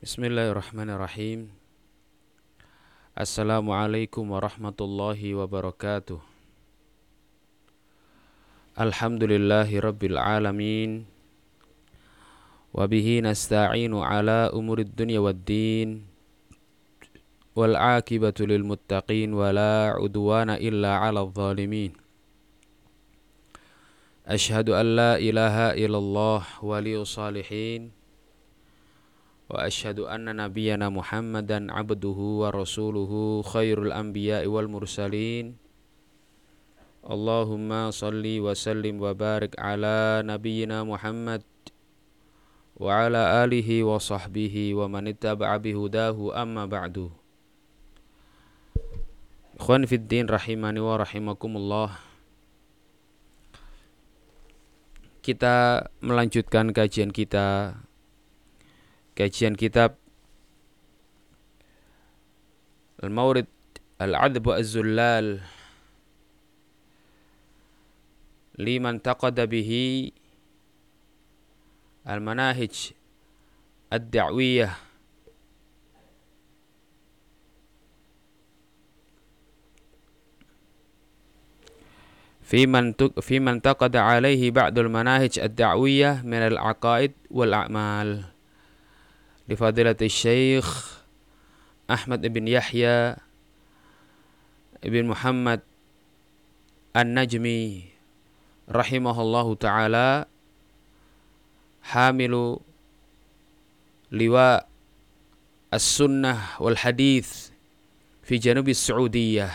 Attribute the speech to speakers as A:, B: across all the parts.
A: Bismillahirrahmanirrahim. Assalamualaikum warahmatullahi wabarakatuh. Alhamdulillahi rabbil alamin. Wabihi nasta'inu ala umurid dunya wad din. Wal akibatu lil muttaqin wa la udwana illa ala zalimin. Ashhadu an la ilaha illallah waliyu salihin. واشهد ان نبينا محمدا عبده ورسوله خير الانبياء والمرسلين اللهم صل وسلم وبارك على نبينا محمد وعلى اله وصحبه ومن اتبع بهداه اما بعد اخوان في الدين رحمني ورحمكم الله kita melanjutkan kajian kita kajian kitab Al-Mawrid Al-Adb Az-Zullal liman taqada bihi al-manahij ad-da'wiyah في من في من تقد عليه بعض المناهج الدعوية من العقائد والأعمال Lifadilati Syekh Ahmad ibn Yahya ibn Muhammad An-Najmi rahimahullahu taala hamilu liwa as-sunnah wal hadith fi janubi Saudiyah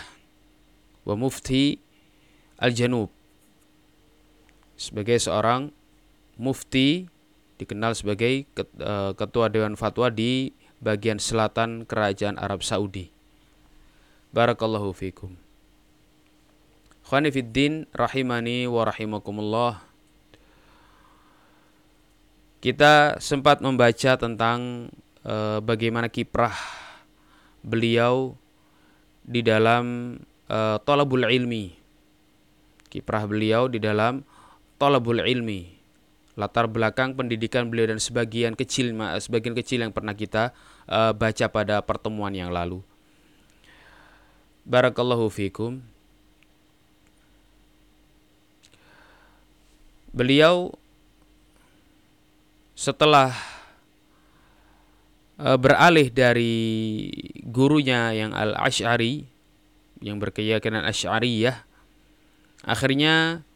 A: wa mufti al-janub sebagai seorang mufti dikenal sebagai eh, ketua dewan fatwa di bagian selatan kerajaan Arab Saudi. Barakallahu fikum. Khanifiddin rahimani wa rahimakumullah. Kita sempat membaca tentang e, bagaimana kiprah beliau di dalam e, tolabul ilmi. Kiprah beliau di dalam tolabul ilmi latar belakang pendidikan beliau dan sebagian kecil sebagian kecil yang pernah kita uh, baca pada pertemuan yang lalu. Barakallahu fikum. Beliau setelah uh, beralih dari gurunya yang Al-Asy'ari yang berkeyakinan Asy'ariyah akhirnya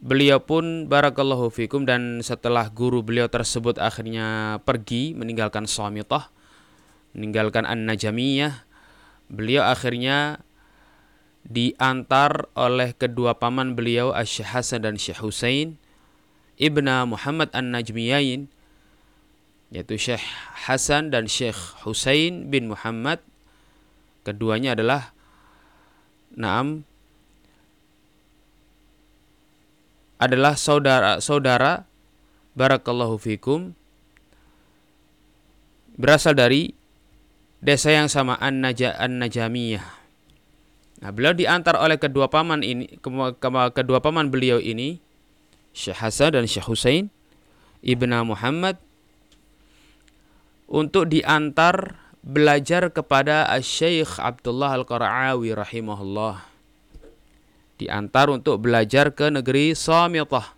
A: Beliau pun barakallahu fikum dan setelah guru beliau tersebut akhirnya pergi meninggalkan Samitah, meninggalkan An-Najamiyah, beliau akhirnya diantar oleh kedua paman beliau Syekh Hasan dan Syekh Husain Ibna Muhammad An-Najmiyain yaitu Syekh Hasan dan Syekh Husain bin Muhammad. Keduanya adalah Naam adalah saudara-saudara barakallahu fikum berasal dari desa yang sama An-Naja An-Najamiyah. Nah, beliau diantar oleh kedua paman ini kedua paman beliau ini Syekh Hasan dan Syekh Husain Ibnu Muhammad untuk diantar belajar kepada Syekh Abdullah Al-Qara'awi rahimahullah diantar untuk belajar ke negeri Samitah.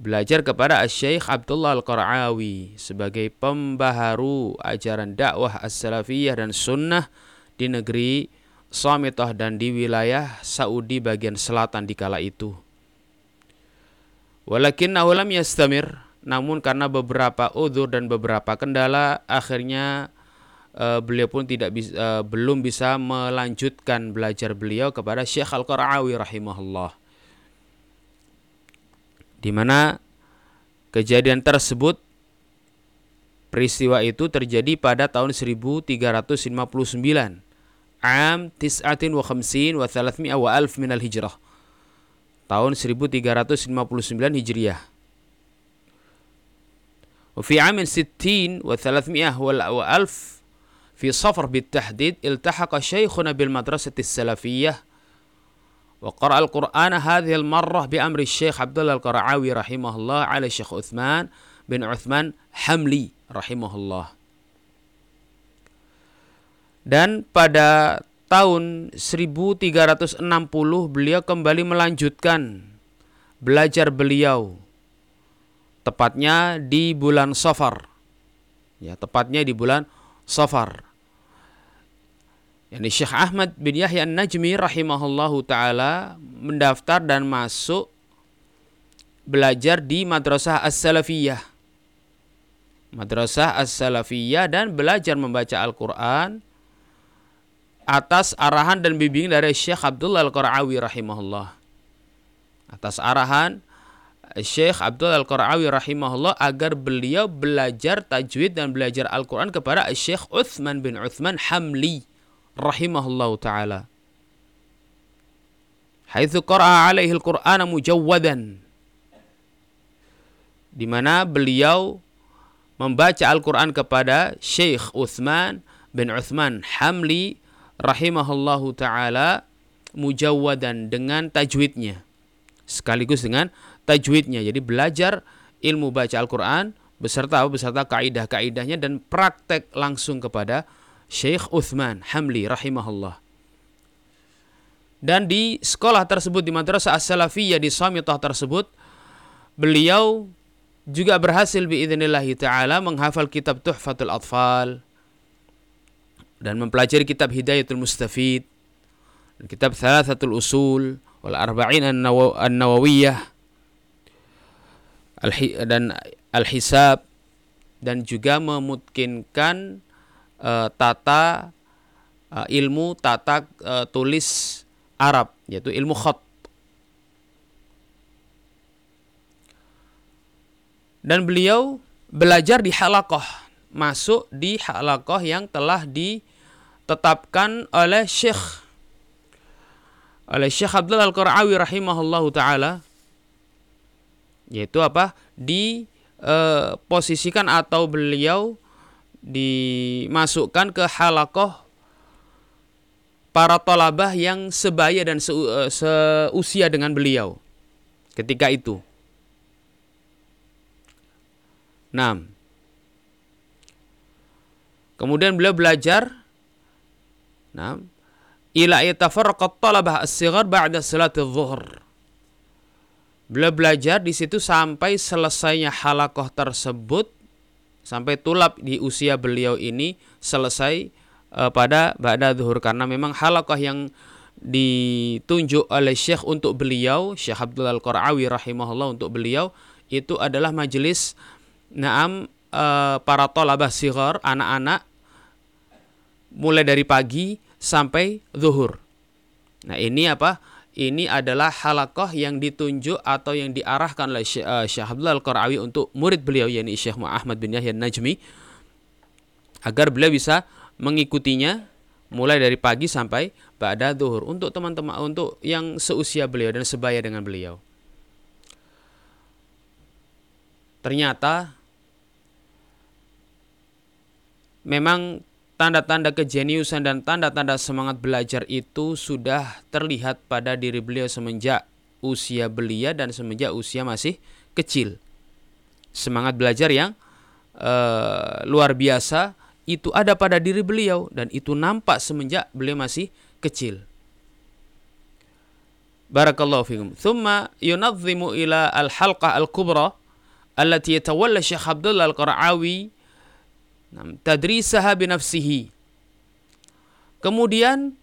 A: Belajar kepada Syekh Abdullah Al-Qara'awi sebagai pembaharu ajaran dakwah as-salafiyah dan sunnah di negeri Samitah dan di wilayah Saudi bagian selatan di kala itu. Walakin lam yastamir, namun karena beberapa udur dan beberapa kendala akhirnya uh, beliau pun tidak bisa, uh, eh, belum bisa melanjutkan belajar beliau kepada Syekh Al-Qara'awi rahimahullah. Di mana kejadian tersebut peristiwa itu terjadi pada tahun 1359 am tis'atin wa khamsin wa thalathmi'a wa alf minal hijrah tahun 1359 Hijriah وفي عام ستين وثلاثمائة وألف في صفر بالتحديد التحق شيخنا بالمدرسة السلفية وقرأ القرآن هذه المرة بأمر الشيخ عبد الله القرعاوي رحمه الله على الشيخ عثمان بن عثمان حملي رحمه الله dan pada tahun 1360 beliau kembali melanjutkan belajar beliau tepatnya di bulan Safar ya tepatnya di bulan Safar. Yani Syekh Ahmad bin Yahya An-Najmi rahimahullahu taala mendaftar dan masuk belajar di Madrasah As-Salafiyah. Madrasah As-Salafiyah dan belajar membaca Al-Qur'an atas arahan dan bimbingan dari Syekh Abdullah Al-Qarawi rahimahullah. Atas arahan Syekh Abdul Al-Qarawi rahimahullah agar beliau belajar tajwid dan belajar Al-Quran kepada Syekh Uthman bin Uthman Hamli rahimahullah ta'ala. Haithu qara'a alaihi Al-Quran mujawwadan. Di mana beliau membaca Al-Quran kepada Syekh Uthman bin Uthman Hamli rahimahullahu taala mujawwadan dengan tajwidnya sekaligus dengan tajwidnya. Jadi belajar ilmu baca Al-Qur'an beserta beserta kaidah-kaidahnya dan praktek langsung kepada Syekh Uthman Hamli rahimahullah. Dan di sekolah tersebut di Madrasah As-Salafiyah di Samitah tersebut beliau juga berhasil biidznillah taala menghafal kitab Tuhfatul Atfal dan mempelajari kitab Hidayatul Mustafid kitab Thalathatul Usul wal Arba'in An-Nawawiyah dan al-hisab dan juga memungkinkan uh, tata uh, ilmu tata uh, tulis Arab yaitu ilmu khat dan beliau belajar di halakoh masuk di halakoh yang telah ditetapkan oleh Syekh oleh Syekh Abdul Al-Qarawi rahimahullahu taala yaitu apa? Diposisikan eh, atau beliau dimasukkan ke halakoh para tolabah yang sebaya dan se uh, seusia dengan beliau. Ketika itu. Nah, kemudian beliau belajar nah, ila yatafarraqat talabah as-sighar ba'da salatil zuhur Beliau belajar di situ sampai selesainya halakoh tersebut sampai tulap di usia beliau ini selesai uh, pada ba'da zuhur karena memang halakoh yang ditunjuk oleh Syekh untuk beliau Syekh Abdul Al-Qarawi rahimahullah untuk beliau itu adalah majelis naam uh, para tolabah sigar anak-anak mulai dari pagi sampai zuhur. Nah, ini apa? Ini adalah halakoh yang ditunjuk atau yang diarahkan oleh Syekh, Syekh Abdullah Al-Qarawi untuk murid beliau yakni Syekh Muhammad bin Yahya Najmi agar beliau bisa mengikutinya mulai dari pagi sampai pada zuhur untuk teman-teman untuk yang seusia beliau dan sebaya dengan beliau. Ternyata memang tanda-tanda kejeniusan dan tanda-tanda semangat belajar itu sudah terlihat pada diri beliau semenjak usia belia dan semenjak usia masih kecil. Semangat belajar yang uh, luar biasa itu ada pada diri beliau dan itu nampak semenjak beliau masih kecil. Barakallahu fikum. Thumma yunazzimu ila al-halqah al-kubra allati yatawalla Syekh Abdullah Al-Qara'awi tadrisaha binafsihi. Kemudian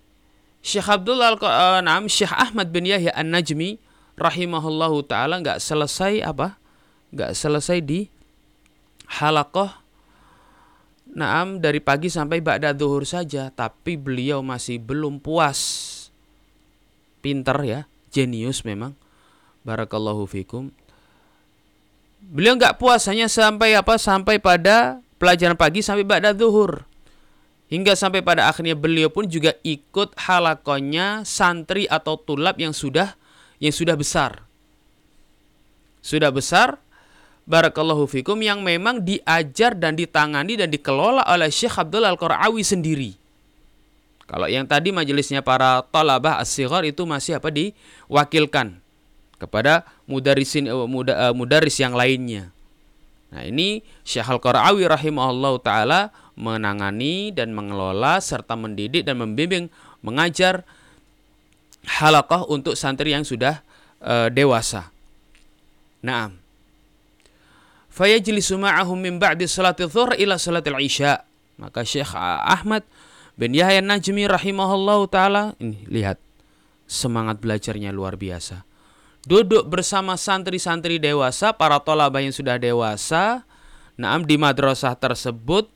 A: Syekh Abdul Al uh, Syekh Ahmad bin Yahya An-Najmi rahimahullahu taala nggak selesai apa? nggak selesai di halakoh Naam dari pagi sampai ba'da zuhur saja, tapi beliau masih belum puas. Pinter ya, jenius memang. Barakallahu fikum. Beliau nggak puas hanya sampai apa? Sampai pada pelajaran pagi sampai ba'da zuhur. Hingga sampai pada akhirnya beliau pun juga ikut halakonya santri atau tulab yang sudah yang sudah besar. Sudah besar, barakallahu fikum yang memang diajar dan ditangani dan dikelola oleh Syekh Abdul Al-Qarawi sendiri. Kalau yang tadi majelisnya para talabah as itu masih apa diwakilkan kepada mudarisin uh, mudaris yang lainnya. Nah, ini Syekh Al-Qara'awi rahimahullah taala menangani dan mengelola serta mendidik dan membimbing mengajar halaqah untuk santri yang sudah uh, dewasa. Naam. Fayajlisu ma'ahum min ba'di salati dhuhr ila salatil isya. Maka Syekh Ahmad bin Yahya Najmi rahimahullah taala ini lihat semangat belajarnya luar biasa duduk bersama santri-santri dewasa, para tolabah yang sudah dewasa, naam di madrasah tersebut,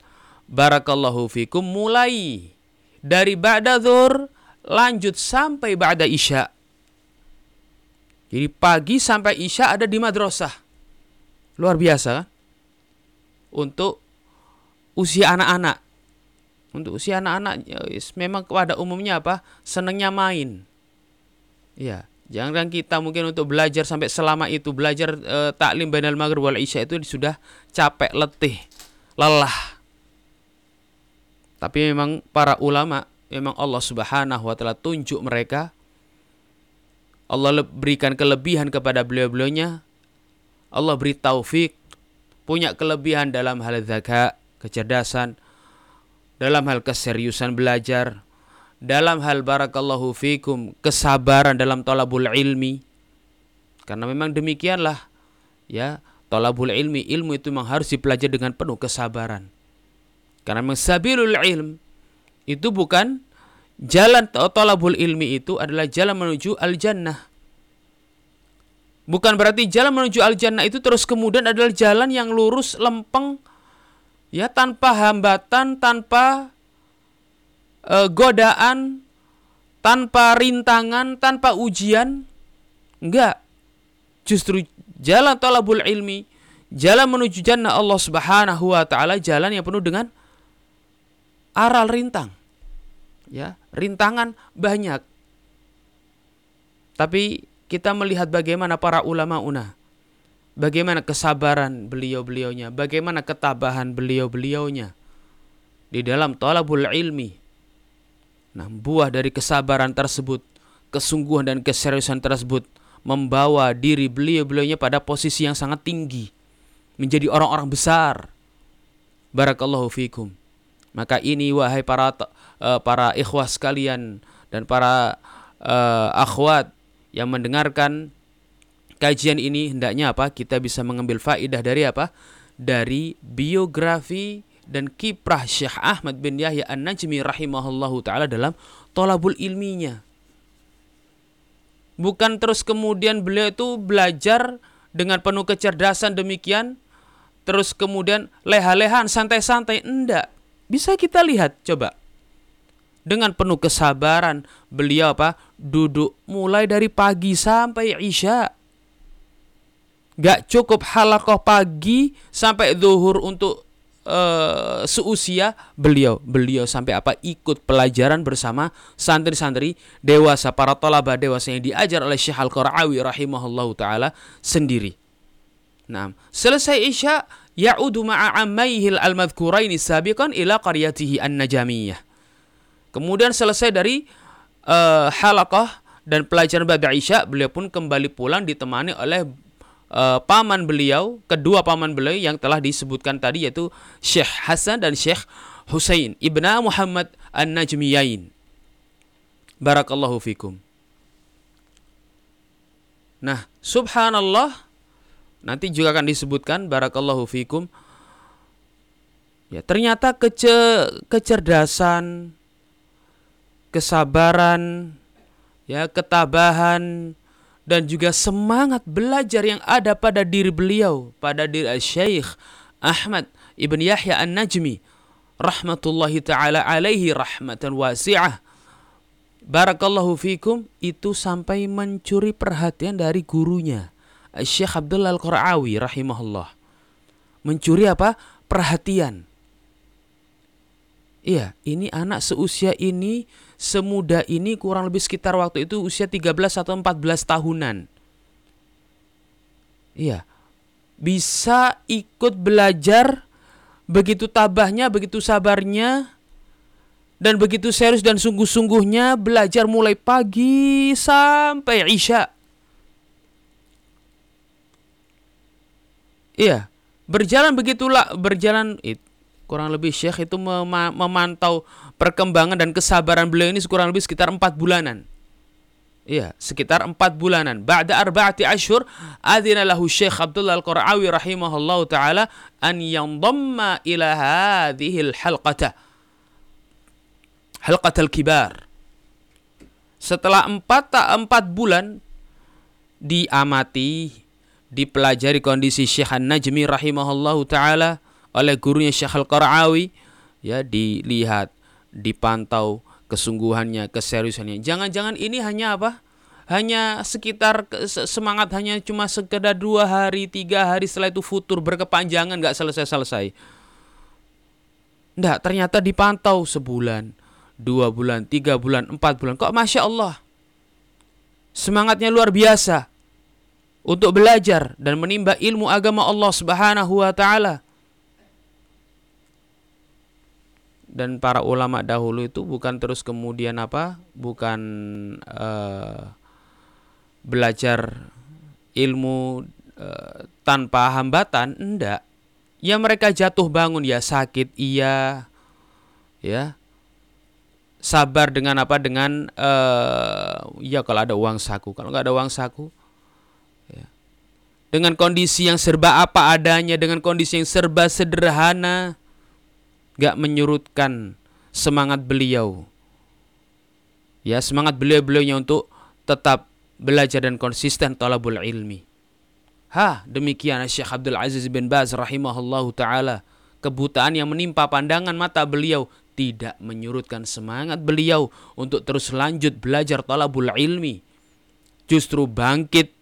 A: barakallahu fikum mulai dari ba'da dhuhr lanjut sampai ba'da isya. Jadi pagi sampai isya ada di madrasah. Luar biasa Untuk usia anak-anak. Untuk usia anak-anak ya, memang pada umumnya apa? Senangnya main. Ya, Jangan kita mungkin untuk belajar sampai selama itu belajar e, taklim bainal maghrib wal isya itu sudah capek, letih, lelah. Tapi memang para ulama memang Allah Subhanahu wa taala tunjuk mereka Allah berikan kelebihan kepada beliau-beliaunya. Allah beri taufik, punya kelebihan dalam hal zakat, kecerdasan, dalam hal keseriusan belajar, dalam hal barakallahu fikum kesabaran dalam tolabul ilmi. Karena memang demikianlah ya tolabul ilmi ilmu itu memang harus dipelajari dengan penuh kesabaran. Karena memang sabilul ilm itu bukan jalan tolabul ilmi itu adalah jalan menuju al jannah bukan berarti jalan menuju al jannah itu terus kemudian adalah jalan yang lurus lempeng ya tanpa hambatan tanpa uh, godaan, tanpa rintangan, tanpa ujian. Enggak. Justru jalan talabul ilmi, jalan menuju jannah Allah Subhanahu wa taala jalan yang penuh dengan aral rintang. Ya, rintangan banyak. Tapi kita melihat bagaimana para ulama una bagaimana kesabaran beliau-beliaunya, bagaimana ketabahan beliau-beliaunya di dalam talabul ilmi, Nah, buah dari kesabaran tersebut, kesungguhan dan keseriusan tersebut membawa diri beliau-beliaunya pada posisi yang sangat tinggi, menjadi orang-orang besar. Barakallahu fikum. Maka ini wahai para uh, para ikhwah sekalian dan para uh, akhwat yang mendengarkan kajian ini hendaknya apa? Kita bisa mengambil faidah dari apa? Dari biografi dan kiprah Syekh Ahmad bin Yahya An-Najmi rahimahullahu taala dalam tolabul ilminya. Bukan terus kemudian beliau itu belajar dengan penuh kecerdasan demikian terus kemudian leha-lehan santai-santai enggak. Bisa kita lihat coba. Dengan penuh kesabaran beliau apa? Duduk mulai dari pagi sampai Isya. Gak cukup halakoh pagi sampai zuhur untuk uh, seusia beliau. Beliau sampai apa ikut pelajaran bersama santri-santri dewasa para tolaba dewasa yang diajar oleh Syekh Al-Qarawi rahimahullah taala sendiri. Nah, selesai Isya ya'udu ma'a ammayhi al-madhkuraini sabiqan ila qaryatihi an-najamiyah. Kemudian selesai dari uh, halaqah dan pelajaran pada Isya, beliau pun kembali pulang ditemani oleh uh, paman beliau, kedua paman beliau yang telah disebutkan tadi yaitu Syekh Hasan dan Syekh Husain ibna Muhammad An-Najmiyain. Barakallahu fikum. Nah, subhanallah nanti juga akan disebutkan barakallahu fikum. Ya, ternyata kece kecerdasan, kesabaran, ya, ketabahan, dan juga semangat belajar yang ada pada diri beliau, pada diri Syekh Ahmad Ibn Yahya An-Najmi rahmatullahi taala alaihi rahmatan wasi'ah. Barakallahu fikum itu sampai mencuri perhatian dari gurunya Syekh Abdullah Al-Qarawi rahimahullah. Mencuri apa? Perhatian. Iya, ini anak seusia ini semuda ini kurang lebih sekitar waktu itu usia 13 atau 14 tahunan. Iya. Bisa ikut belajar begitu tabahnya, begitu sabarnya dan begitu serius dan sungguh-sungguhnya belajar mulai pagi sampai Isya. Iya, Berjalan begitulah berjalan kurang lebih Syekh itu memantau perkembangan dan kesabaran beliau ini kurang lebih sekitar empat bulanan. Iya, sekitar empat bulanan. Ba'da arba'ati ashur, adina lahu Syekh Abdullah Al-Qur'awi rahimahullah ta'ala an yandamma ila hadhihi al-halqata. Halqat al-kibar. Setelah empat, empat bulan diamati, dipelajari kondisi Syekh An-Najmi rahimahullah ta'ala, oleh gurunya Syekh Al-Qara'awi ya dilihat, dipantau kesungguhannya, keseriusannya. Jangan-jangan ini hanya apa? Hanya sekitar semangat hanya cuma sekedar dua hari, tiga hari setelah itu futur berkepanjangan nggak selesai-selesai. Nggak, ternyata dipantau sebulan, dua bulan, tiga bulan, empat bulan. Kok Masya Allah. Semangatnya luar biasa untuk belajar dan menimba ilmu agama Allah Subhanahu wa taala. Dan para ulama dahulu itu bukan terus kemudian apa bukan uh, belajar ilmu uh, tanpa hambatan enggak. Ya mereka jatuh bangun ya sakit iya ya. Sabar dengan apa? Dengan uh, ya kalau ada uang saku kalau nggak ada uang saku ya. dengan kondisi yang serba apa adanya dengan kondisi yang serba sederhana gak menyurutkan semangat beliau. Ya, semangat beliau-beliaunya untuk tetap belajar dan konsisten talabul ilmi. Ha, demikian Syekh Abdul Aziz bin Baz rahimahullahu taala. Kebutaan yang menimpa pandangan mata beliau tidak menyurutkan semangat beliau untuk terus lanjut belajar talabul ilmi. Justru bangkit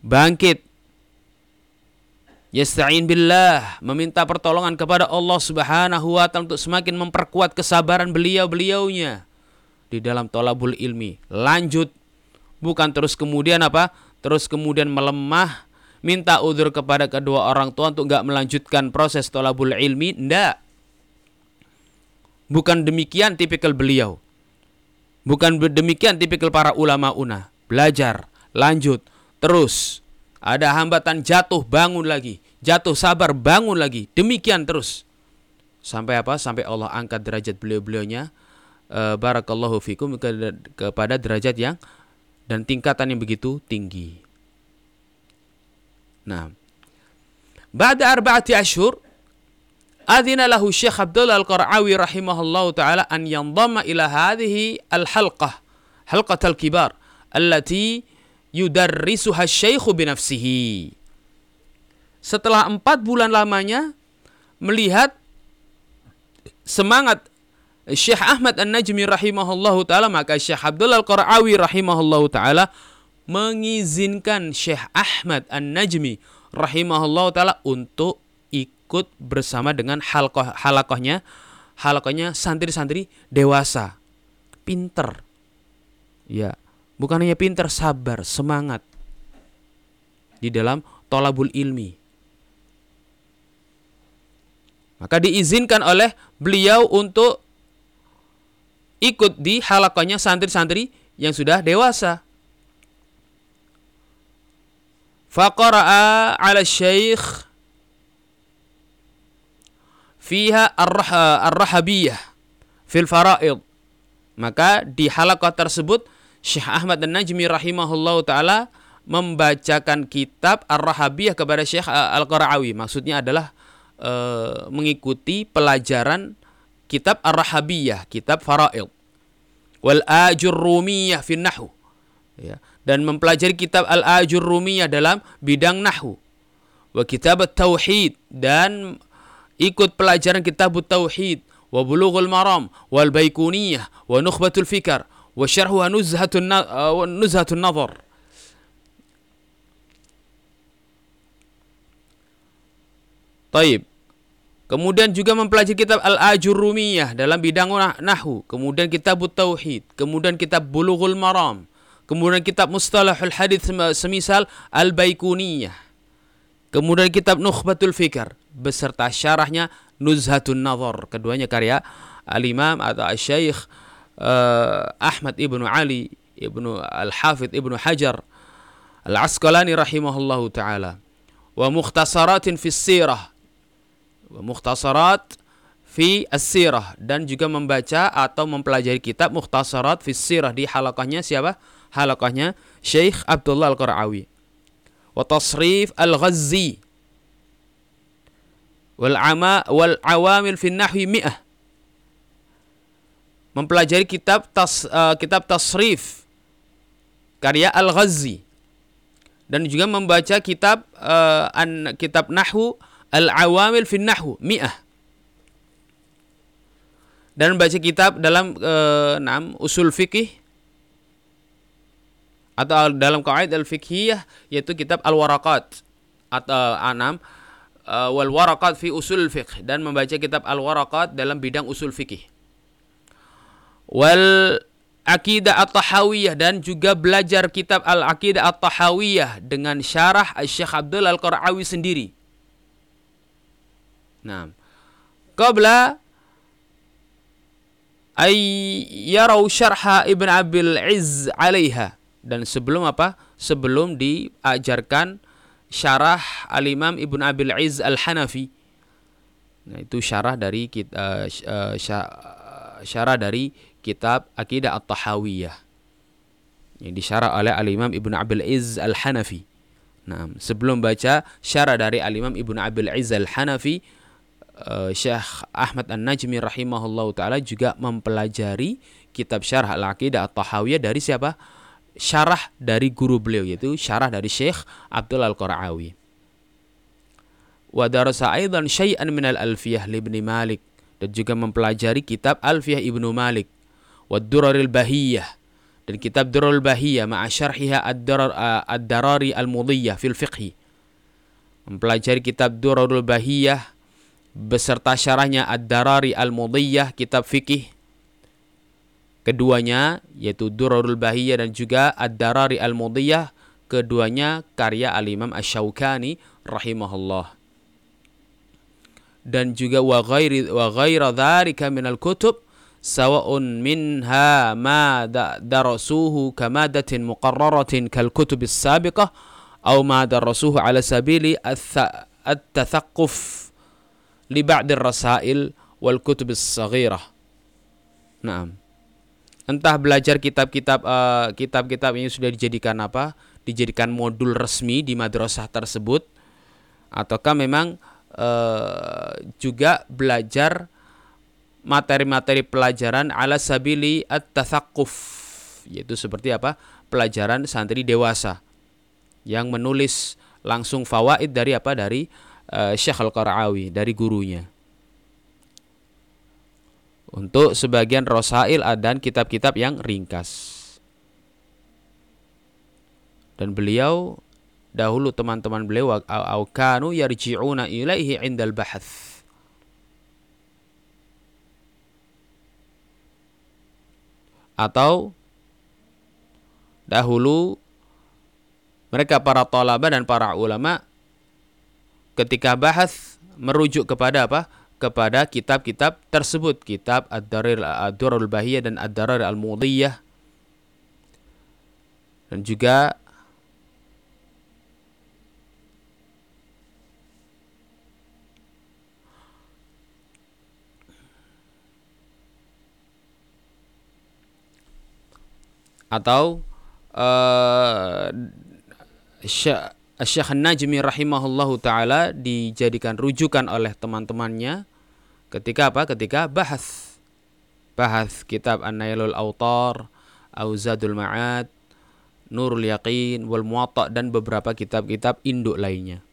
A: bangkit Yasta'in billah, meminta pertolongan kepada Allah Subhanahu wa taala untuk semakin memperkuat kesabaran beliau-beliaunya di dalam tolabul ilmi. Lanjut bukan terus kemudian apa? Terus kemudian melemah, minta udur kepada kedua orang tua untuk nggak melanjutkan proses tolabul ilmi, ndak. Bukan demikian tipikal beliau. Bukan demikian tipikal para ulama una. Belajar, lanjut, terus. Ada hambatan jatuh, bangun lagi jatuh sabar, bangun lagi. Demikian terus. Sampai apa? Sampai Allah angkat derajat beliau-beliaunya. Uh, barakallahu fikum ke, kepada derajat yang dan tingkatan yang begitu tinggi. Nah, Ba'da arba'ati ashur Adina lahu Syekh Abdullah Al-Qara'awi rahimahullahu taala an yandama ila hadhihi al-halqah halqat al-kibar allati yudarrisuha asy-syaikhu bi nafsihi setelah empat bulan lamanya melihat semangat Syekh Ahmad An-Najmi rahimahullahu taala maka Syekh Abdullah Al-Qarawi rahimahullahu taala mengizinkan Syekh Ahmad An-Najmi rahimahullahu taala untuk ikut bersama dengan halakohnya halakohnya santri-santri dewasa. Pinter. Ya bukan hanya pinter sabar semangat di dalam tolabul ilmi maka diizinkan oleh beliau untuk ikut di halakonya santri-santri yang sudah dewasa. Faqara'a ala syekh fiha ar-rahabiyah fil faraid. Maka di halaqah tersebut Syekh Ahmad dan Najmi rahimahullahu taala membacakan kitab Ar-Rahabiyah kepada Syekh Al-Qara'awi. Maksudnya adalah e, mengikuti pelajaran kitab Ar-Rahabiyah, kitab Faraid. Wal Ajur Rumiyah fi Nahwu. Ya, dan mempelajari kitab Al-Ajur Rumiyah dalam bidang nahwu. Wa kitab Tauhid dan ikut pelajaran kitab Tauhid wa Bulughul Maram wal Baikuniyah wa Nukhbatul Fikar wa syarhuha Nuzhatun Nuzhatun Nazar. Taib. Kemudian juga mempelajari kitab Al-Ajurumiyah dalam bidang nahwu, kemudian kitab Tauhid, kemudian kitab Bulughul Maram, kemudian kitab Mustalahul Hadis semisal Al-Baikuniyah. Kemudian kitab Nukhbatul Fikr beserta syarahnya Nuzhatun Nazar. Keduanya karya Al-Imam atau Al-Syeikh uh, Ahmad Ibnu Ali Ibnu Al-Hafidh Ibnu Hajar Al-Asqalani rahimahullahu taala. wa mukhtasaratin fi sirah wa mukhtasarat fi as-sirah dan juga membaca atau mempelajari kitab mukhtasarat fi sirah di halakahnya siapa? Halakahnya Syekh Abdullah Al-Qarawi. Wa tasrif Al-Ghazzi wal ama wal awamil fi nahwi mi'ah. Mempelajari kitab tas, uh, kitab tasrif karya Al-Ghazzi dan juga membaca kitab uh, an, kitab nahwu Al-Awamil fi Nahwu mi'ah dan baca kitab dalam uh, enam usul fikih atau dalam kaid al fikhiyah yaitu kitab al waraqat atau enam uh, wal waraqat fi usul fiqh dan membaca kitab al waraqat dalam bidang usul fikih wal akidah at-tahawiyah dan juga belajar kitab al akidah at-tahawiyah dengan syarah Syekh Abdul Al-Qarawi sendiri. Nah, qabla ay yarau syarha Ibn Abil Izz alaiha dan sebelum apa? Sebelum diajarkan syarah Al-Imam Ibn Abil Izz Al-Hanafi. Nah, itu syarah dari kita uh, syarah dari kitab Aqidah At-Tahawiyah yang disyarah oleh Al-Imam Ibn Abil Izz Al-Hanafi. Nah, sebelum baca syarah dari Al-Imam Ibn Abil Izz Al-Hanafi, uh, Syekh Ahmad An-Najmi rahimahullah taala juga mempelajari kitab Syarah Al-Aqidah At-Tahawiyah dari siapa? Syarah dari guru beliau yaitu syarah dari Syekh Abdul Al-Qara'awi. Wa darasa aidan syai'an min al-alfiyah li Ibnu Malik dan juga mempelajari kitab Alfiyah Ibnu Malik wa Duraril Bahiyah dan kitab Durarul Bahiyah ma'a syarhiha ad-darari al-mudiyah fil fiqhi. Mempelajari kitab Durarul Bahiyah beserta syarahnya Ad-Darari Al-Mudiyah kitab fikih keduanya yaitu Durarul Bahiyah dan juga Ad-Darari Al-Mudiyah keduanya karya Al-Imam Asy-Syaukani rahimahullah. Dan juga wa ghairi wa ghaira dzalika minal kutub sawa'un minha ma darasuhu kamadatin muqarraratin kal kutub as-sabiqah aw ma darasuhu ala sabili at-tathaqquf li ba'dir rasail wal kutub saghirah. Naam. Entah belajar kitab-kitab uh, kitab-kitab ini sudah dijadikan apa? Dijadikan modul resmi di madrasah tersebut ataukah memang uh, juga belajar materi-materi pelajaran ala sabili at-tathaqquf yaitu seperti apa? pelajaran santri dewasa yang menulis langsung fawaid dari apa? dari uh, Syekh Al-Qara'awi dari gurunya. Untuk sebagian rosail dan kitab-kitab yang ringkas. Dan beliau dahulu teman-teman beliau au kanu yarji'una ilaihi indal bahath. Atau dahulu mereka para talaba dan para ulama ketika bahas merujuk kepada apa? Kepada kitab-kitab tersebut, kitab Ad-Darir Ad-Durrul Bahiyah dan Ad-Darir Al-Mudiyah. Dan juga atau uh, Syekh Najmi rahimahullahu taala dijadikan rujukan oleh teman-temannya ketika apa? Ketika bahas bahas kitab An-Nailul Autar, Auzadul Ma'ad, Nurul Yaqin, Wal Muwatta dan beberapa kitab-kitab induk lainnya.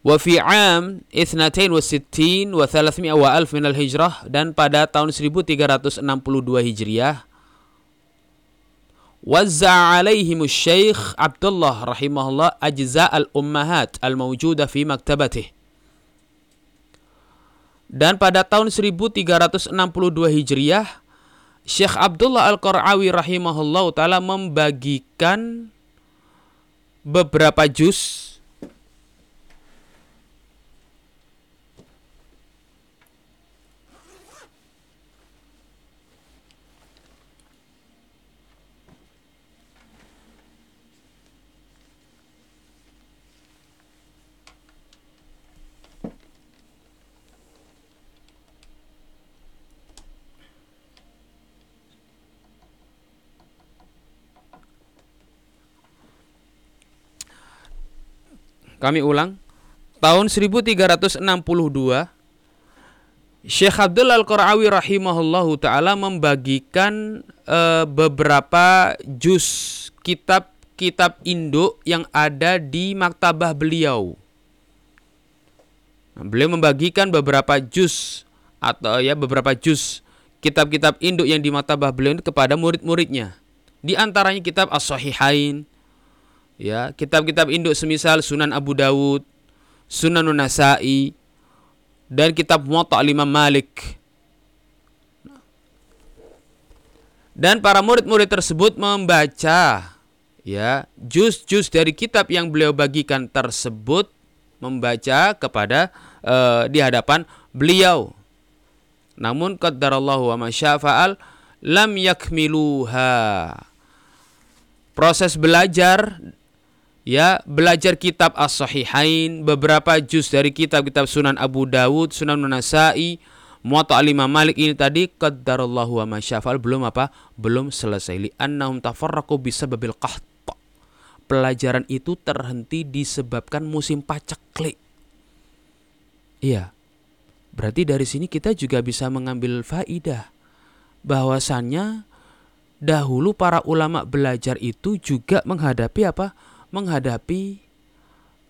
A: Wa fi am 62 wa 300 wa alf min al-hijrah dan pada tahun 1362 Hijriah dan pada tahun 1362 Hijriah, Syekh Abdullah Al-Qarawi rahimahullah taala membagikan beberapa juz Kami ulang. Tahun 1362 Syekh Abdul Al-Qarawi rahimahullahu taala membagikan uh, beberapa juz kitab-kitab induk yang ada di maktabah beliau. Beliau membagikan beberapa juz atau ya beberapa juz kitab-kitab induk yang di maktabah beliau kepada murid-muridnya. Di antaranya kitab As-Sahihain, ya, kitab-kitab induk semisal Sunan Abu Dawud, Sunan Nasai, dan kitab Muwatta Imam Malik. Dan para murid-murid tersebut membaca ya juz-juz dari kitab yang beliau bagikan tersebut membaca kepada uh, di hadapan beliau. Namun qaddarallahu wa masyafa'al lam yakmiluha proses belajar ya belajar kitab As-Sahihain, beberapa juz dari kitab-kitab Sunan Abu Dawud, Sunan Nasai, Muwatta Imam Malik ini tadi qaddarallahu wa masyafal belum apa? Belum selesai li annahum tafarraqu bisababil qaht. Pelajaran itu terhenti disebabkan musim paceklik. Iya. Berarti dari sini kita juga bisa mengambil faidah bahwasannya dahulu para ulama belajar itu juga menghadapi apa? Menghadapi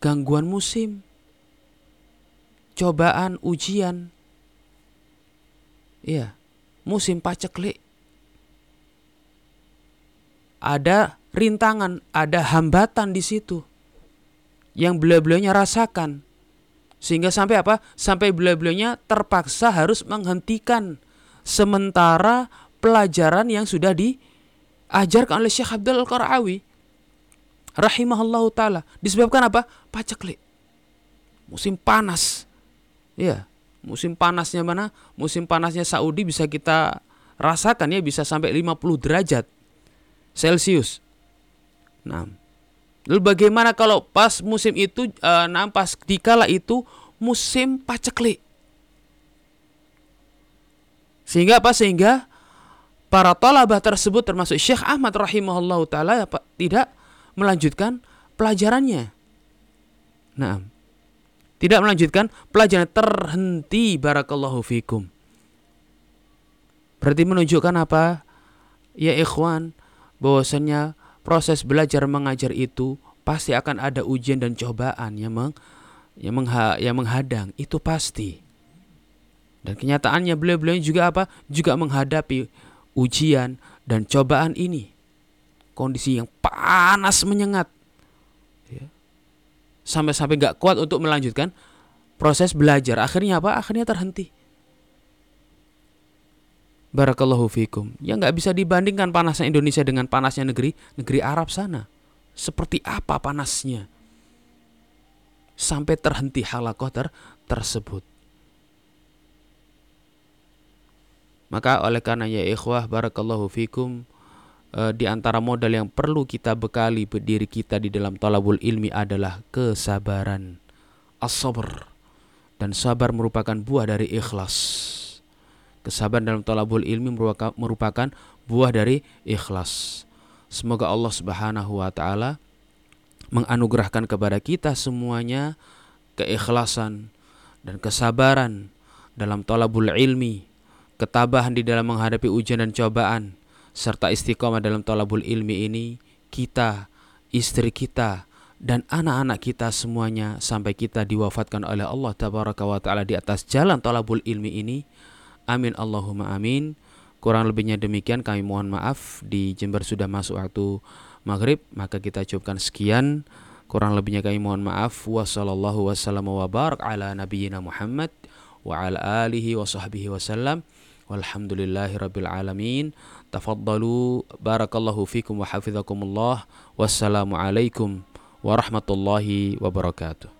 A: gangguan musim, cobaan, ujian. Iya, musim paceklik. Ada rintangan, ada hambatan di situ yang beliau-beliaunya rasakan. Sehingga sampai apa? Sampai beliau-beliaunya terpaksa harus menghentikan sementara pelajaran yang sudah diajarkan oleh Syekh Abdul Qarawi rahimahullah taala. Disebabkan apa? Paceklik. Musim panas. Ya musim panasnya mana? Musim panasnya Saudi bisa kita rasakan ya bisa sampai 50 derajat Celcius. Nah lalu bagaimana kalau pas musim itu uh, nah pas dikala itu musim paceklik? Sehingga apa? Sehingga para tolabah tersebut termasuk Syekh Ahmad rahimahullah taala tidak melanjutkan pelajarannya. Nah, tidak melanjutkan pelajaran terhenti barakallahu fikum. Berarti menunjukkan apa? Ya ikhwan, bahwasannya proses belajar mengajar itu pasti akan ada ujian dan cobaan yang meng, yang, mengha, yang menghadang, itu pasti. Dan kenyataannya beliau-beliau juga apa? Juga menghadapi ujian dan cobaan ini. Kondisi yang panas menyengat. Ya. Sampai-sampai gak kuat untuk melanjutkan proses belajar. Akhirnya apa? Akhirnya terhenti. Barakallahu fikum. Ya nggak bisa dibandingkan panasnya Indonesia dengan panasnya negeri negeri Arab sana. Seperti apa panasnya? Sampai terhenti halakoh ter tersebut. Maka oleh karena ya ikhwah barakallahu fikum e, di antara modal yang perlu kita bekali berdiri kita di dalam talabul ilmi adalah kesabaran. As-sabr. Dan sabar merupakan buah dari ikhlas. Kesabaran dalam talabul ilmi merupakan, buah dari ikhlas. Semoga Allah Subhanahu wa taala menganugerahkan kepada kita semuanya keikhlasan dan kesabaran dalam talabul ilmi ketabahan di dalam menghadapi ujian dan cobaan, serta istiqomah dalam tolabul ilmi ini, kita, istri kita, dan anak-anak kita semuanya sampai kita diwafatkan oleh Allah tabaraka wa taala di atas jalan tolabul ilmi ini. Amin Allahumma amin. Kurang lebihnya demikian kami mohon maaf di Jember sudah masuk waktu maghrib maka kita cukupkan sekian. Kurang lebihnya kami mohon maaf. Wassalamualaikum warahmatullahi wabarakatuh ala nabiyyina Muhammad wa ala alihi wa sahbihi wasallam. Walhamdulillahi rabbil alamin. Tafaddalu barakallahu fikum wa hafizakumullah. Wassalamualaikum warahmatullahi wabarakatuh.